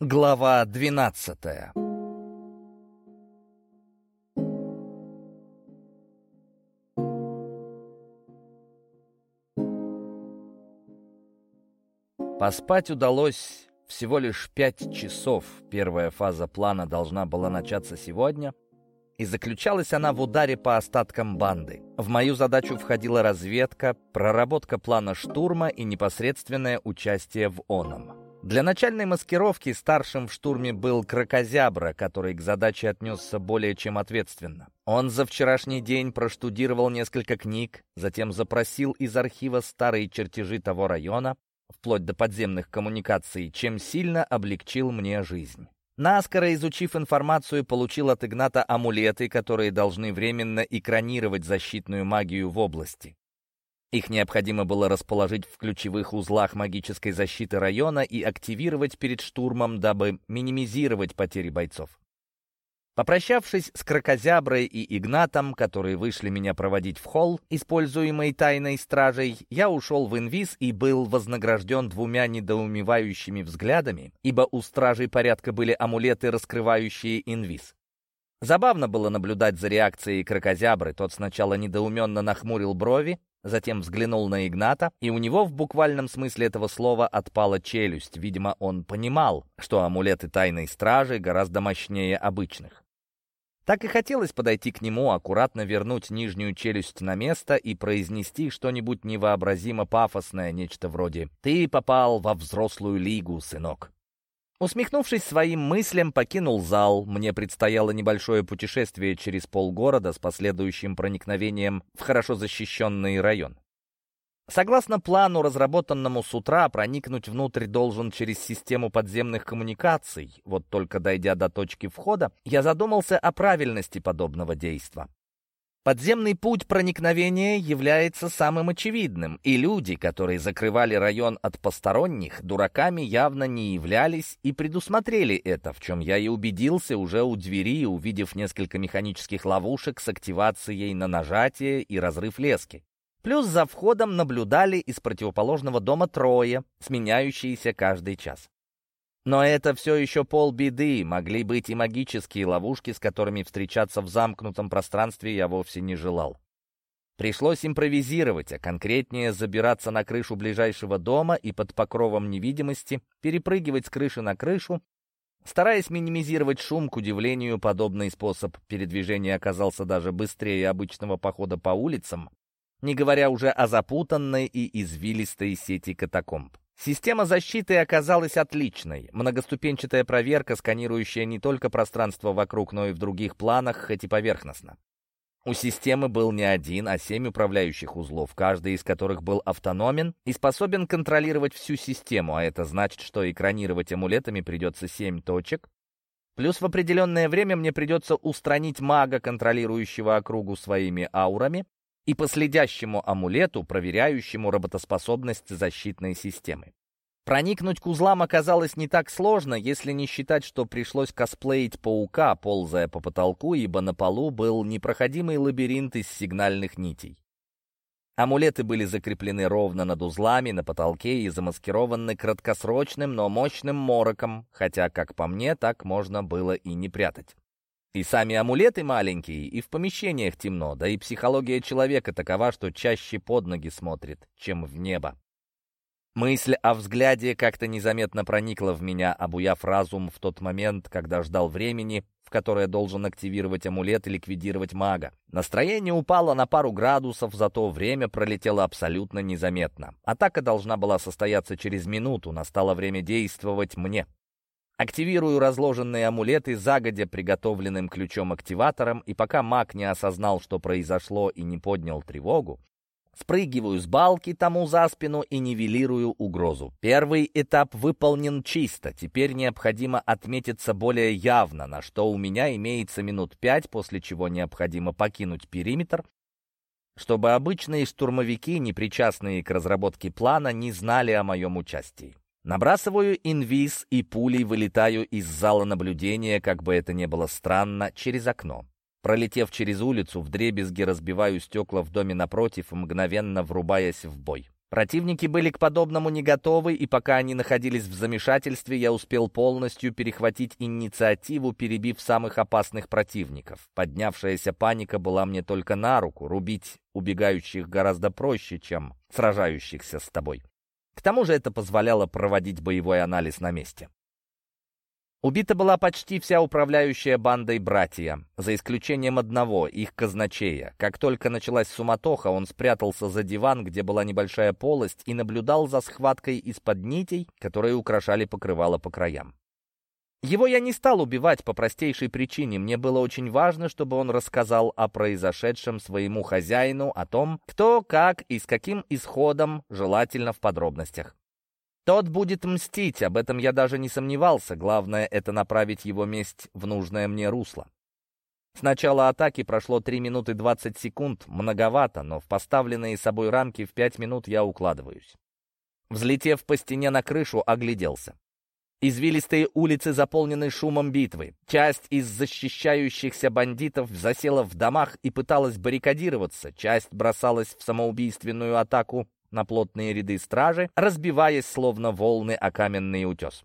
Глава двенадцатая Поспать удалось всего лишь пять часов. Первая фаза плана должна была начаться сегодня, и заключалась она в ударе по остаткам банды. В мою задачу входила разведка, проработка плана штурма и непосредственное участие в оном. Для начальной маскировки старшим в штурме был Кракозябра, который к задаче отнесся более чем ответственно. Он за вчерашний день проштудировал несколько книг, затем запросил из архива старые чертежи того района, вплоть до подземных коммуникаций, чем сильно облегчил мне жизнь. Наскоро изучив информацию, получил от Игната амулеты, которые должны временно экранировать защитную магию в области. Их необходимо было расположить в ключевых узлах магической защиты района и активировать перед штурмом, дабы минимизировать потери бойцов. Попрощавшись с Кракозяброй и Игнатом, которые вышли меня проводить в холл, используемый тайной стражей, я ушел в инвиз и был вознагражден двумя недоумевающими взглядами, ибо у стражей порядка были амулеты, раскрывающие инвиз. Забавно было наблюдать за реакцией Кракозябры. Тот сначала недоуменно нахмурил брови, затем взглянул на Игната, и у него в буквальном смысле этого слова отпала челюсть. Видимо, он понимал, что амулеты тайной стражи гораздо мощнее обычных. Так и хотелось подойти к нему, аккуратно вернуть нижнюю челюсть на место и произнести что-нибудь невообразимо пафосное, нечто вроде «Ты попал во взрослую лигу, сынок». Усмехнувшись своим мыслям, покинул зал. Мне предстояло небольшое путешествие через полгорода с последующим проникновением в хорошо защищенный район. Согласно плану, разработанному с утра, проникнуть внутрь должен через систему подземных коммуникаций. Вот только дойдя до точки входа, я задумался о правильности подобного действа. Подземный путь проникновения является самым очевидным, и люди, которые закрывали район от посторонних, дураками явно не являлись и предусмотрели это, в чем я и убедился уже у двери, увидев несколько механических ловушек с активацией на нажатие и разрыв лески. Плюс за входом наблюдали из противоположного дома трое, сменяющиеся каждый час. Но это все еще полбеды, могли быть и магические ловушки, с которыми встречаться в замкнутом пространстве я вовсе не желал. Пришлось импровизировать, а конкретнее забираться на крышу ближайшего дома и под покровом невидимости перепрыгивать с крыши на крышу, стараясь минимизировать шум, к удивлению, подобный способ передвижения оказался даже быстрее обычного похода по улицам, не говоря уже о запутанной и извилистой сети катакомб. Система защиты оказалась отличной. Многоступенчатая проверка, сканирующая не только пространство вокруг, но и в других планах, хоть и поверхностно. У системы был не один, а семь управляющих узлов, каждый из которых был автономен и способен контролировать всю систему, а это значит, что экранировать амулетами придется семь точек, плюс в определенное время мне придется устранить мага, контролирующего округу своими аурами, и по следящему амулету, проверяющему работоспособность защитной системы. Проникнуть к узлам оказалось не так сложно, если не считать, что пришлось косплеить паука, ползая по потолку, ибо на полу был непроходимый лабиринт из сигнальных нитей. Амулеты были закреплены ровно над узлами на потолке и замаскированы краткосрочным, но мощным мороком, хотя, как по мне, так можно было и не прятать. И сами амулеты маленькие, и в помещениях темно, да и психология человека такова, что чаще под ноги смотрит, чем в небо. Мысль о взгляде как-то незаметно проникла в меня, обуяв разум в тот момент, когда ждал времени, в которое должен активировать амулет и ликвидировать мага. Настроение упало на пару градусов, зато время пролетело абсолютно незаметно. Атака должна была состояться через минуту, настало время действовать мне. Активирую разложенные амулеты загодя приготовленным ключом-активатором, и пока маг не осознал, что произошло, и не поднял тревогу, спрыгиваю с балки тому за спину и нивелирую угрозу. Первый этап выполнен чисто, теперь необходимо отметиться более явно, на что у меня имеется минут пять, после чего необходимо покинуть периметр, чтобы обычные штурмовики, не причастные к разработке плана, не знали о моем участии. Набрасываю инвиз и пулей вылетаю из зала наблюдения, как бы это ни было странно, через окно. Пролетев через улицу, вдребезги разбиваю стекла в доме напротив, мгновенно врубаясь в бой. Противники были к подобному не готовы, и пока они находились в замешательстве, я успел полностью перехватить инициативу, перебив самых опасных противников. Поднявшаяся паника была мне только на руку, рубить убегающих гораздо проще, чем сражающихся с тобой. К тому же это позволяло проводить боевой анализ на месте. Убита была почти вся управляющая бандой братья, за исключением одного, их казначея. Как только началась суматоха, он спрятался за диван, где была небольшая полость, и наблюдал за схваткой из-под нитей, которые украшали покрывало по краям. Его я не стал убивать по простейшей причине. Мне было очень важно, чтобы он рассказал о произошедшем своему хозяину, о том, кто, как и с каким исходом, желательно в подробностях. Тот будет мстить, об этом я даже не сомневался. Главное — это направить его месть в нужное мне русло. С начала атаки прошло 3 минуты 20 секунд, многовато, но в поставленные собой рамки в 5 минут я укладываюсь. Взлетев по стене на крышу, огляделся. Извилистые улицы заполнены шумом битвы. Часть из защищающихся бандитов засела в домах и пыталась баррикадироваться, часть бросалась в самоубийственную атаку на плотные ряды стражи, разбиваясь словно волны о каменный утес.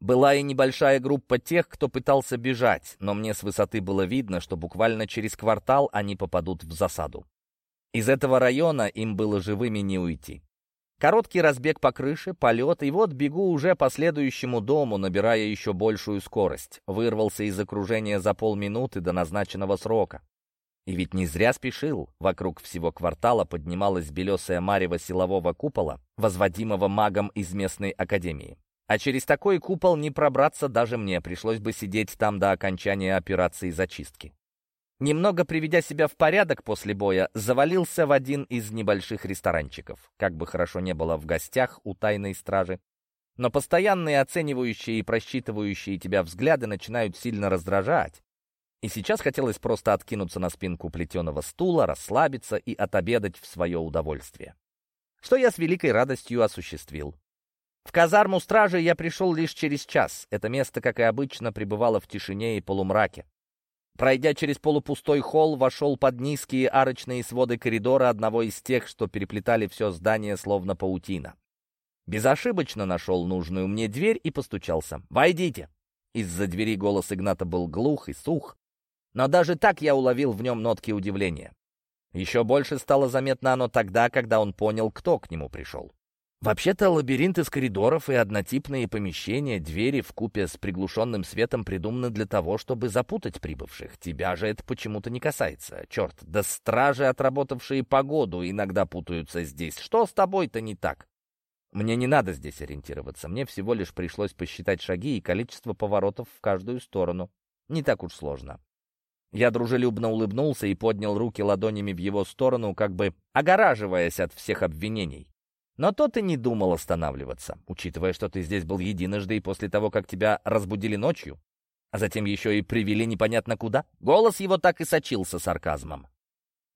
Была и небольшая группа тех, кто пытался бежать, но мне с высоты было видно, что буквально через квартал они попадут в засаду. Из этого района им было живыми не уйти. Короткий разбег по крыше, полет, и вот бегу уже по следующему дому, набирая еще большую скорость. Вырвался из окружения за полминуты до назначенного срока. И ведь не зря спешил. Вокруг всего квартала поднималась белесая марево силового купола, возводимого магом из местной академии. А через такой купол не пробраться даже мне, пришлось бы сидеть там до окончания операции зачистки. Немного приведя себя в порядок после боя, завалился в один из небольших ресторанчиков. Как бы хорошо не было в гостях у тайной стражи, но постоянные оценивающие и просчитывающие тебя взгляды начинают сильно раздражать, и сейчас хотелось просто откинуться на спинку плетеного стула, расслабиться и отобедать в свое удовольствие. Что я с великой радостью осуществил. В казарму стражи я пришел лишь через час. Это место, как и обычно, пребывало в тишине и полумраке. Пройдя через полупустой холл, вошел под низкие арочные своды коридора одного из тех, что переплетали все здание словно паутина. Безошибочно нашел нужную мне дверь и постучался. «Войдите!» Из-за двери голос Игната был глух и сух, но даже так я уловил в нем нотки удивления. Еще больше стало заметно оно тогда, когда он понял, кто к нему пришел. Вообще-то лабиринт из коридоров и однотипные помещения, двери в купе с приглушенным светом придуманы для того, чтобы запутать прибывших. Тебя же это почему-то не касается. Черт, да стражи, отработавшие погоду, иногда путаются здесь. Что с тобой-то не так? Мне не надо здесь ориентироваться. Мне всего лишь пришлось посчитать шаги и количество поворотов в каждую сторону. Не так уж сложно. Я дружелюбно улыбнулся и поднял руки ладонями в его сторону, как бы огораживаясь от всех обвинений. Но тот и не думал останавливаться, учитывая, что ты здесь был единожды и после того, как тебя разбудили ночью, а затем еще и привели непонятно куда. Голос его так и сочился сарказмом.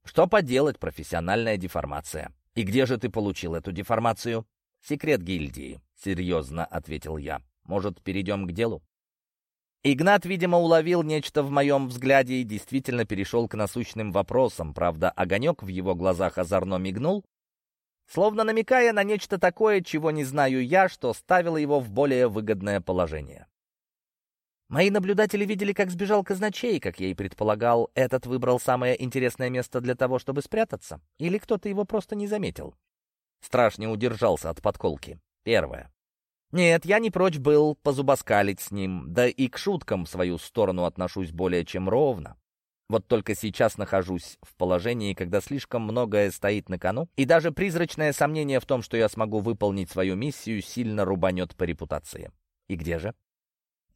Что поделать, профессиональная деформация. И где же ты получил эту деформацию? Секрет гильдии, серьезно ответил я. Может, перейдем к делу? Игнат, видимо, уловил нечто в моем взгляде и действительно перешел к насущным вопросам. Правда, огонек в его глазах озорно мигнул, словно намекая на нечто такое, чего не знаю я, что ставило его в более выгодное положение. Мои наблюдатели видели, как сбежал казначей, как я и предполагал, этот выбрал самое интересное место для того, чтобы спрятаться, или кто-то его просто не заметил. Страш не удержался от подколки. Первое. Нет, я не прочь был позубоскалить с ним, да и к шуткам в свою сторону отношусь более чем ровно. Вот только сейчас нахожусь в положении, когда слишком многое стоит на кону, и даже призрачное сомнение в том, что я смогу выполнить свою миссию, сильно рубанет по репутации. И где же?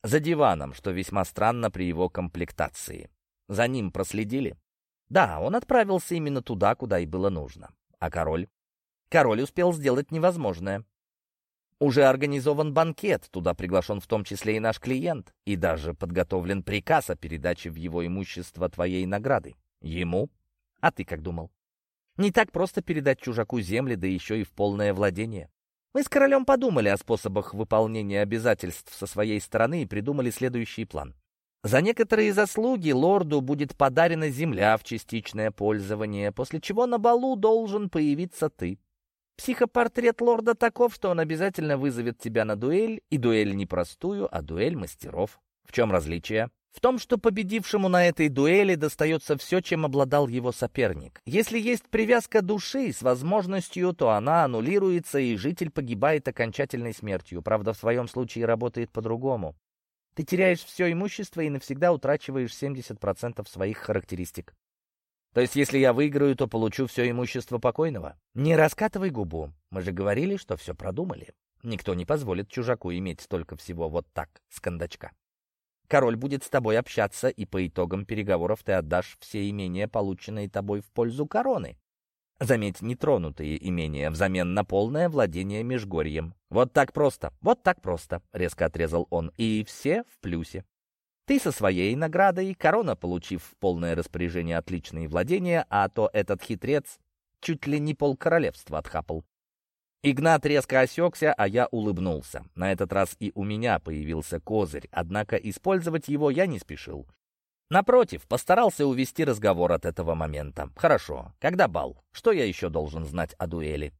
За диваном, что весьма странно при его комплектации. За ним проследили? Да, он отправился именно туда, куда и было нужно. А король? Король успел сделать невозможное. Уже организован банкет, туда приглашен в том числе и наш клиент, и даже подготовлен приказ о передаче в его имущество твоей награды. Ему? А ты как думал? Не так просто передать чужаку земли, да еще и в полное владение. Мы с королем подумали о способах выполнения обязательств со своей стороны и придумали следующий план. За некоторые заслуги лорду будет подарена земля в частичное пользование, после чего на балу должен появиться ты. Психопортрет лорда таков, что он обязательно вызовет тебя на дуэль, и дуэль не простую, а дуэль мастеров. В чем различие? В том, что победившему на этой дуэли достается все, чем обладал его соперник. Если есть привязка души с возможностью, то она аннулируется, и житель погибает окончательной смертью. Правда, в своем случае работает по-другому. Ты теряешь все имущество и навсегда утрачиваешь 70% своих характеристик. То есть, если я выиграю, то получу все имущество покойного? Не раскатывай губу. Мы же говорили, что все продумали. Никто не позволит чужаку иметь столько всего вот так, с кондачка. Король будет с тобой общаться, и по итогам переговоров ты отдашь все имения, полученные тобой в пользу короны. Заметь, нетронутые имения взамен на полное владение Межгорьем. Вот так просто, вот так просто, — резко отрезал он, — и все в плюсе. Ты со своей наградой, корона, получив полное распоряжение отличные владения, а то этот хитрец чуть ли не полкоролевства отхапал. Игнат резко осекся, а я улыбнулся. На этот раз и у меня появился козырь, однако использовать его я не спешил. Напротив, постарался увести разговор от этого момента. Хорошо, когда бал? Что я еще должен знать о дуэли?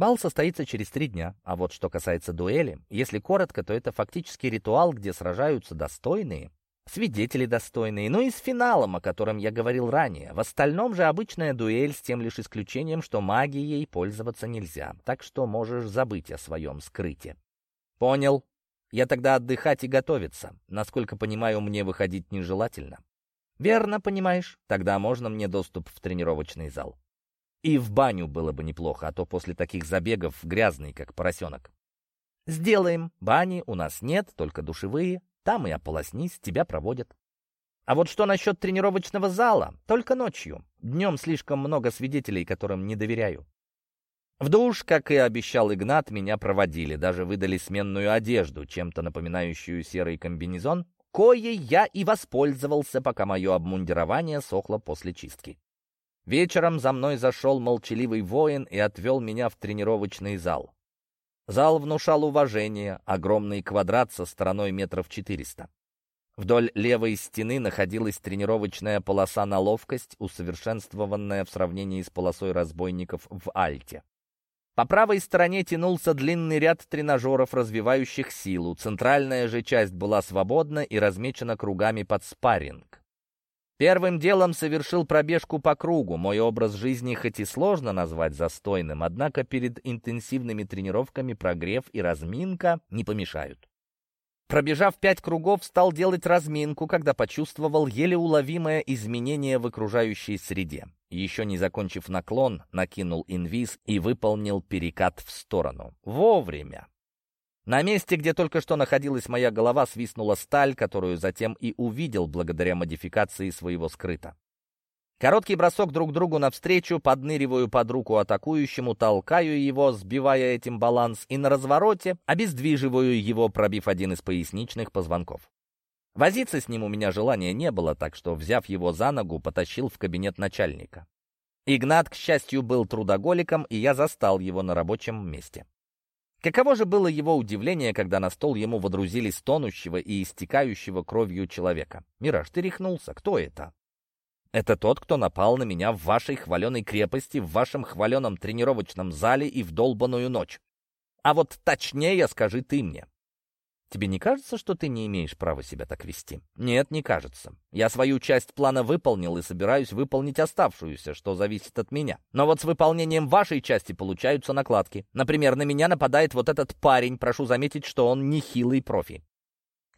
Бал состоится через три дня, а вот что касается дуэли, если коротко, то это фактически ритуал, где сражаются достойные, свидетели достойные, ну и с финалом, о котором я говорил ранее. В остальном же обычная дуэль с тем лишь исключением, что магией пользоваться нельзя, так что можешь забыть о своем скрыте. Понял. Я тогда отдыхать и готовиться. Насколько понимаю, мне выходить нежелательно. Верно понимаешь. Тогда можно мне доступ в тренировочный зал. И в баню было бы неплохо, а то после таких забегов грязный, как поросенок. Сделаем. Бани у нас нет, только душевые. Там и ополоснись, тебя проводят. А вот что насчет тренировочного зала? Только ночью. Днем слишком много свидетелей, которым не доверяю. В душ, как и обещал Игнат, меня проводили, даже выдали сменную одежду, чем-то напоминающую серый комбинезон, коей я и воспользовался, пока мое обмундирование сохло после чистки. Вечером за мной зашел молчаливый воин и отвел меня в тренировочный зал. Зал внушал уважение, огромный квадрат со стороной метров 400. Вдоль левой стены находилась тренировочная полоса на ловкость, усовершенствованная в сравнении с полосой разбойников в Альте. По правой стороне тянулся длинный ряд тренажеров, развивающих силу. Центральная же часть была свободна и размечена кругами под спарринг. Первым делом совершил пробежку по кругу. Мой образ жизни хоть и сложно назвать застойным, однако перед интенсивными тренировками прогрев и разминка не помешают. Пробежав пять кругов, стал делать разминку, когда почувствовал еле уловимое изменение в окружающей среде. Еще не закончив наклон, накинул инвиз и выполнил перекат в сторону. Вовремя. На месте, где только что находилась моя голова, свистнула сталь, которую затем и увидел благодаря модификации своего скрыта. Короткий бросок друг другу навстречу, подныриваю под руку атакующему, толкаю его, сбивая этим баланс, и на развороте обездвиживаю его, пробив один из поясничных позвонков. Возиться с ним у меня желания не было, так что, взяв его за ногу, потащил в кабинет начальника. Игнат, к счастью, был трудоголиком, и я застал его на рабочем месте. Каково же было его удивление, когда на стол ему водрузили стонущего и истекающего кровью человека. «Мираж, ты рехнулся. Кто это?» «Это тот, кто напал на меня в вашей хваленой крепости, в вашем хваленом тренировочном зале и в долбаную ночь. А вот точнее скажи ты мне. Тебе не кажется, что ты не имеешь права себя так вести? Нет, не кажется. Я свою часть плана выполнил и собираюсь выполнить оставшуюся, что зависит от меня. Но вот с выполнением вашей части получаются накладки. Например, на меня нападает вот этот парень, прошу заметить, что он нехилый профи.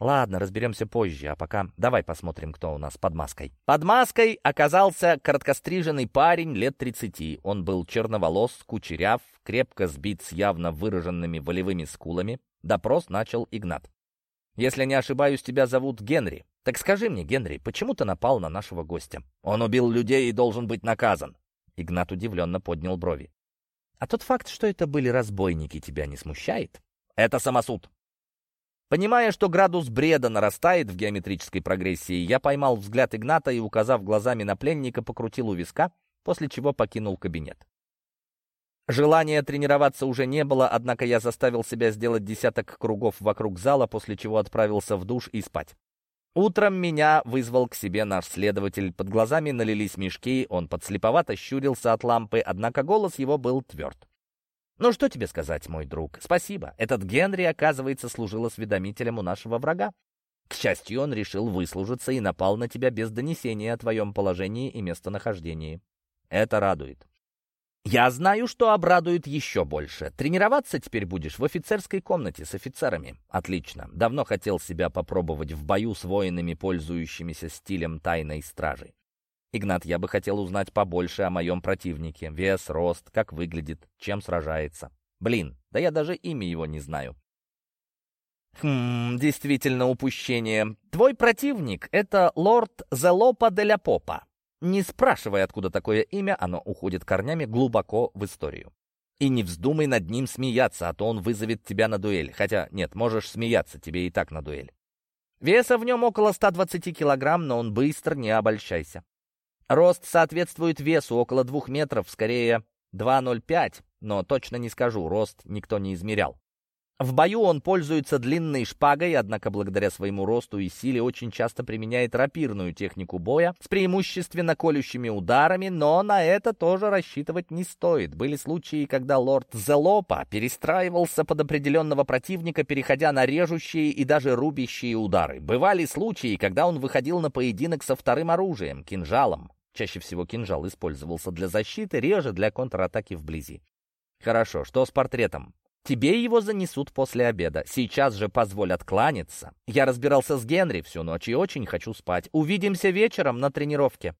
Ладно, разберемся позже, а пока давай посмотрим, кто у нас под маской. Под маской оказался короткостриженный парень лет 30. Он был черноволос, кучеряв, крепко сбит с явно выраженными волевыми скулами, Допрос начал Игнат. «Если не ошибаюсь, тебя зовут Генри. Так скажи мне, Генри, почему ты напал на нашего гостя? Он убил людей и должен быть наказан». Игнат удивленно поднял брови. «А тот факт, что это были разбойники, тебя не смущает?» «Это самосуд». Понимая, что градус бреда нарастает в геометрической прогрессии, я поймал взгляд Игната и, указав глазами на пленника, покрутил у виска, после чего покинул кабинет. Желания тренироваться уже не было, однако я заставил себя сделать десяток кругов вокруг зала, после чего отправился в душ и спать. Утром меня вызвал к себе наш следователь. Под глазами налились мешки, он подслеповато щурился от лампы, однако голос его был тверд. Ну что тебе сказать, мой друг? Спасибо. Этот Генри, оказывается, служил осведомителем у нашего врага. К счастью, он решил выслужиться и напал на тебя без донесения о твоем положении и местонахождении. Это радует. Я знаю, что обрадует еще больше. Тренироваться теперь будешь в офицерской комнате с офицерами. Отлично. Давно хотел себя попробовать в бою с воинами, пользующимися стилем тайной стражи. Игнат, я бы хотел узнать побольше о моем противнике. Вес, рост, как выглядит, чем сражается. Блин, да я даже имя его не знаю. Хм, действительно упущение. Твой противник — это лорд Зелопа де ля Попа. Не спрашивай, откуда такое имя, оно уходит корнями глубоко в историю. И не вздумай над ним смеяться, а то он вызовет тебя на дуэль. Хотя, нет, можешь смеяться, тебе и так на дуэль. Веса в нем около 120 килограмм, но он быстр, не обольщайся. Рост соответствует весу, около двух метров, скорее 2,05, но точно не скажу, рост никто не измерял. В бою он пользуется длинной шпагой, однако благодаря своему росту и силе очень часто применяет рапирную технику боя с преимущественно колющими ударами, но на это тоже рассчитывать не стоит. Были случаи, когда лорд Зелопа перестраивался под определенного противника, переходя на режущие и даже рубящие удары. Бывали случаи, когда он выходил на поединок со вторым оружием, кинжалом. Чаще всего кинжал использовался для защиты, реже для контратаки вблизи. Хорошо, что с портретом? Тебе его занесут после обеда. Сейчас же позволь откланяться. Я разбирался с Генри всю ночь и очень хочу спать. Увидимся вечером на тренировке».